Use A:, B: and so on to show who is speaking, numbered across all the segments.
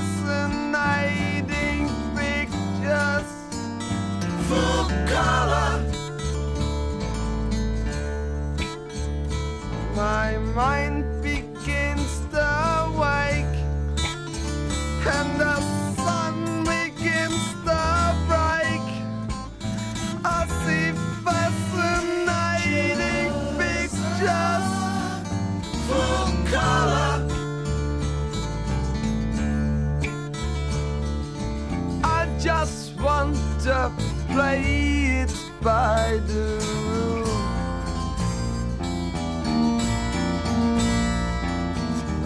A: fascinating pictures. Full color. My mind. Want to play it by the rules.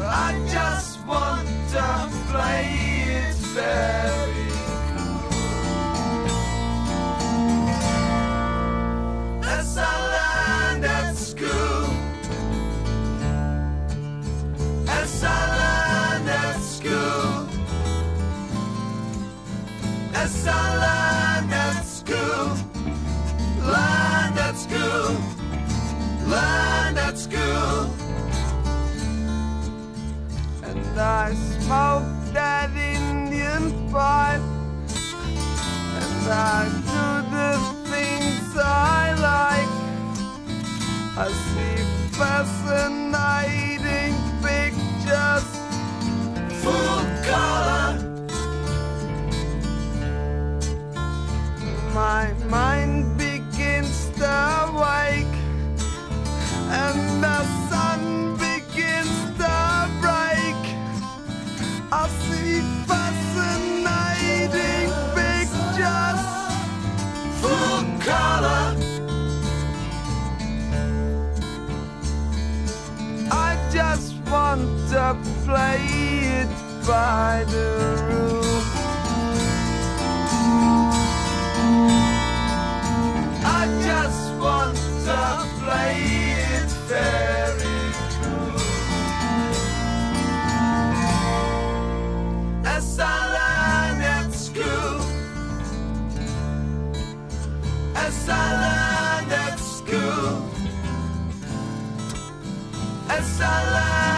A: I just want to play it very cool. As I learned at school. As I learned at school. As I learned school. Learned at school. Learned at school. And I smoke that Indian pipe. And I do the things I like. I see fascinating pictures, full color. I see fascinating pictures, full color. I just want to play it by the As I learned at school. As I learned